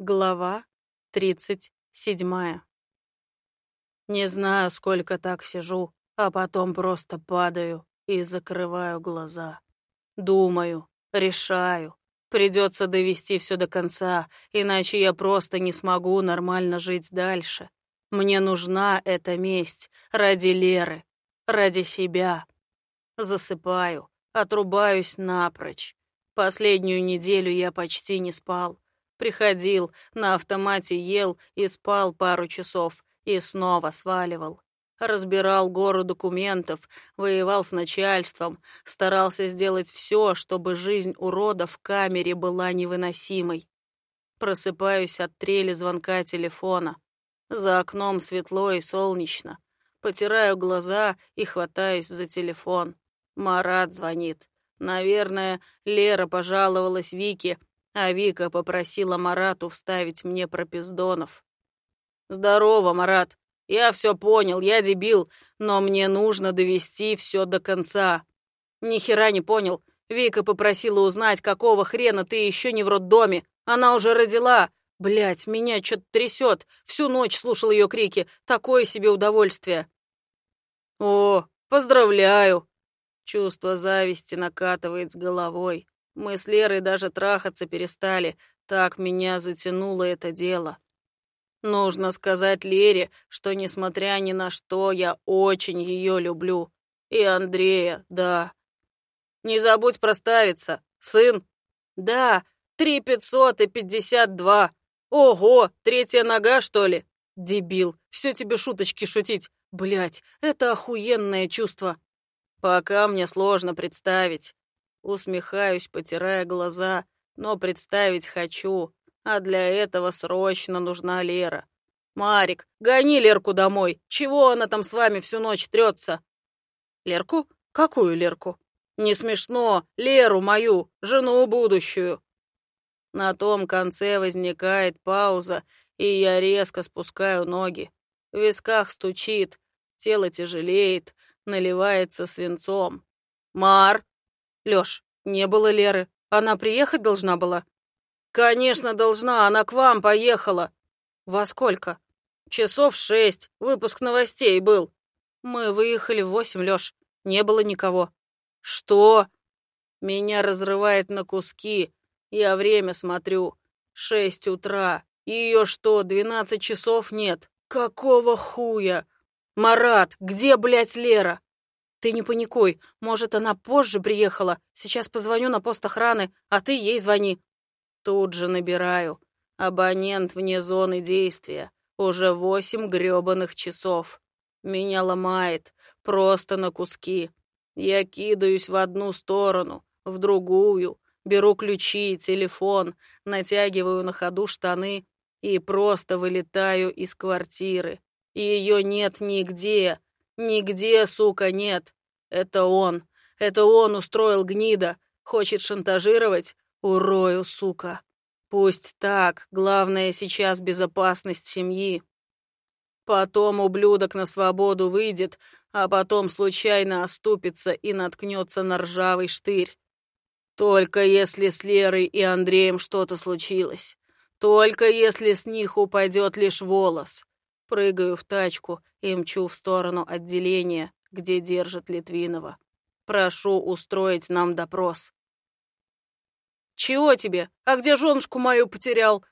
Глава тридцать седьмая. Не знаю, сколько так сижу, а потом просто падаю и закрываю глаза. Думаю, решаю. Придется довести все до конца, иначе я просто не смогу нормально жить дальше. Мне нужна эта месть ради Леры, ради себя. Засыпаю, отрубаюсь напрочь. Последнюю неделю я почти не спал. Приходил, на автомате ел и спал пару часов, и снова сваливал. Разбирал гору документов, воевал с начальством, старался сделать все, чтобы жизнь урода в камере была невыносимой. Просыпаюсь от трели звонка телефона. За окном светло и солнечно. Потираю глаза и хватаюсь за телефон. Марат звонит. Наверное, Лера пожаловалась Вике, а Вика попросила Марату вставить мне пропиздонов. «Здорово, Марат. Я все понял, я дебил, но мне нужно довести все до конца». «Ни хера не понял. Вика попросила узнать, какого хрена ты еще не в роддоме. Она уже родила. Блять, меня что-то трясет. Всю ночь слушал ее крики. Такое себе удовольствие». «О, поздравляю!» Чувство зависти накатывает с головой. Мы с Лерой даже трахаться перестали, так меня затянуло это дело. Нужно сказать Лере, что, несмотря ни на что, я очень ее люблю. И Андрея, да. Не забудь проставиться, сын. Да, три пятьсот и пятьдесят два. Ого, третья нога, что ли? Дебил, все тебе шуточки шутить. Блять, это охуенное чувство. Пока мне сложно представить. Усмехаюсь, потирая глаза, но представить хочу, а для этого срочно нужна Лера. «Марик, гони Лерку домой! Чего она там с вами всю ночь трется?» «Лерку? Какую Лерку?» «Не смешно! Леру мою, жену будущую!» На том конце возникает пауза, и я резко спускаю ноги. В висках стучит, тело тяжелеет, наливается свинцом. «Мар!» Лёш, не было Леры. Она приехать должна была? Конечно, должна. Она к вам поехала. Во сколько? Часов шесть. Выпуск новостей был. Мы выехали в восемь, Лёш. Не было никого. Что? Меня разрывает на куски. Я время смотрю. Шесть утра. Ее что, двенадцать часов нет? Какого хуя? Марат, где, блядь, Лера? «Ты не паникуй. Может, она позже приехала. Сейчас позвоню на пост охраны, а ты ей звони». Тут же набираю. Абонент вне зоны действия. Уже восемь грёбаных часов. Меня ломает. Просто на куски. Я кидаюсь в одну сторону, в другую. Беру ключи, телефон, натягиваю на ходу штаны и просто вылетаю из квартиры. Ее нет нигде. Нигде, сука, нет. Это он. Это он устроил гнида. Хочет шантажировать? Урою, сука. Пусть так. Главное сейчас безопасность семьи. Потом ублюдок на свободу выйдет, а потом случайно оступится и наткнется на ржавый штырь. Только если с Лерой и Андреем что-то случилось. Только если с них упадет лишь волос. Прыгаю в тачку и мчу в сторону отделения, где держат Литвинова. Прошу устроить нам допрос. «Чего тебе? А где женушку мою потерял?»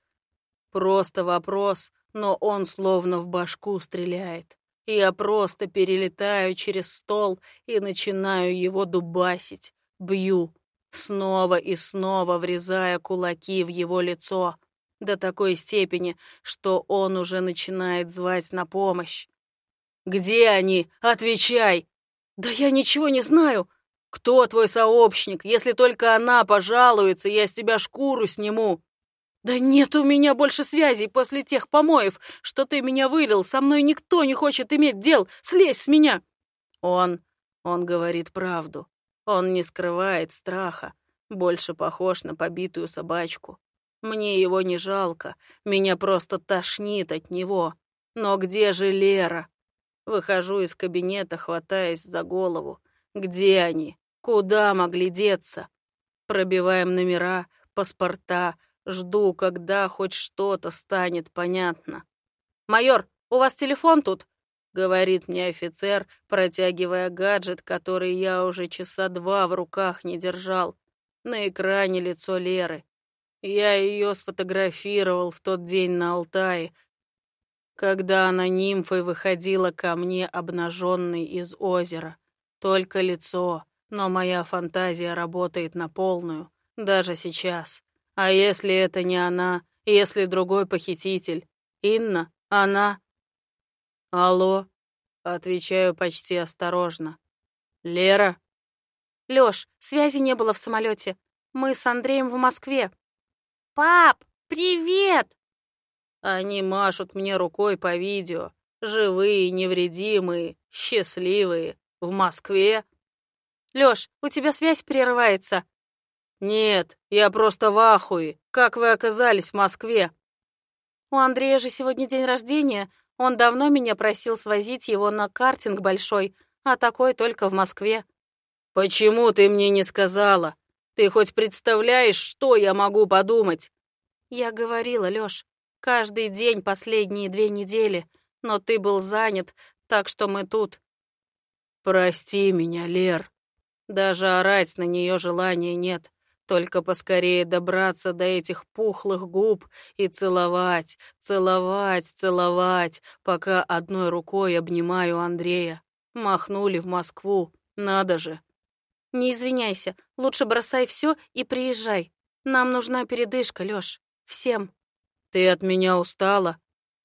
Просто вопрос, но он словно в башку стреляет. Я просто перелетаю через стол и начинаю его дубасить. Бью, снова и снова врезая кулаки в его лицо до такой степени, что он уже начинает звать на помощь. «Где они? Отвечай!» «Да я ничего не знаю!» «Кто твой сообщник? Если только она пожалуется, я с тебя шкуру сниму!» «Да нет у меня больше связей после тех помоев, что ты меня вылил. Со мной никто не хочет иметь дел. Слезь с меня!» Он... он говорит правду. Он не скрывает страха. Больше похож на побитую собачку. Мне его не жалко, меня просто тошнит от него. Но где же Лера? Выхожу из кабинета, хватаясь за голову. Где они? Куда могли деться? Пробиваем номера, паспорта, Жду, когда хоть что-то станет понятно. «Майор, у вас телефон тут?» — говорит мне офицер, протягивая гаджет, который я уже часа два в руках не держал. На экране лицо Леры. Я ее сфотографировал в тот день на Алтае, когда она нимфой выходила ко мне обнаженной из озера. Только лицо, но моя фантазия работает на полную, даже сейчас. А если это не она, если другой похититель? Инна? Она? Алло? Отвечаю почти осторожно. Лера? Лёш, связи не было в самолете. Мы с Андреем в Москве. Пап, привет! Они машут мне рукой по видео. Живые, невредимые, счастливые. В Москве. Лёш, у тебя связь прерывается. «Нет, я просто в ахуе. Как вы оказались в Москве?» «У Андрея же сегодня день рождения. Он давно меня просил свозить его на картинг большой, а такой только в Москве». «Почему ты мне не сказала? Ты хоть представляешь, что я могу подумать?» «Я говорила, Лёш, каждый день последние две недели, но ты был занят, так что мы тут». «Прости меня, Лер. Даже орать на нее желания нет. Только поскорее добраться до этих пухлых губ и целовать, целовать, целовать, пока одной рукой обнимаю Андрея. Махнули в Москву, надо же. Не извиняйся, лучше бросай все и приезжай. Нам нужна передышка, Лёш. Всем. Ты от меня устала?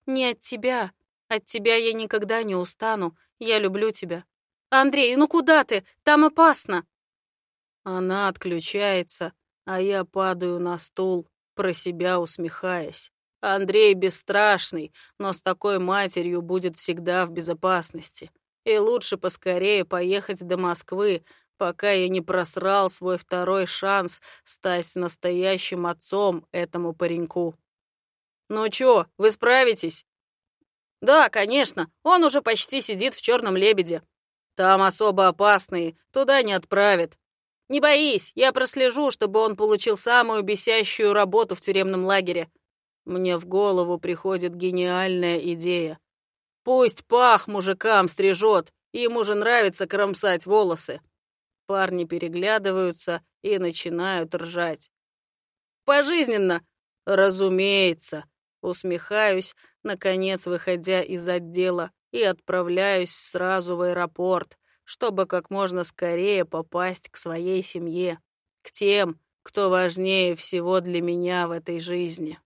Не от тебя. От тебя я никогда не устану. Я люблю тебя. Андрей, ну куда ты? Там опасно. Она отключается, а я падаю на стул, про себя усмехаясь. Андрей бесстрашный, но с такой матерью будет всегда в безопасности. И лучше поскорее поехать до Москвы, пока я не просрал свой второй шанс стать настоящим отцом этому пареньку. «Ну чё, вы справитесь?» «Да, конечно, он уже почти сидит в черном лебеде. Там особо опасные, туда не отправят. Не боись, я прослежу, чтобы он получил самую бесящую работу в тюремном лагере. Мне в голову приходит гениальная идея. Пусть пах мужикам стрижет, ему же нравится кромсать волосы. Парни переглядываются и начинают ржать. Пожизненно, разумеется. Усмехаюсь, наконец выходя из отдела, и отправляюсь сразу в аэропорт, чтобы как можно скорее попасть к своей семье, к тем, кто важнее всего для меня в этой жизни.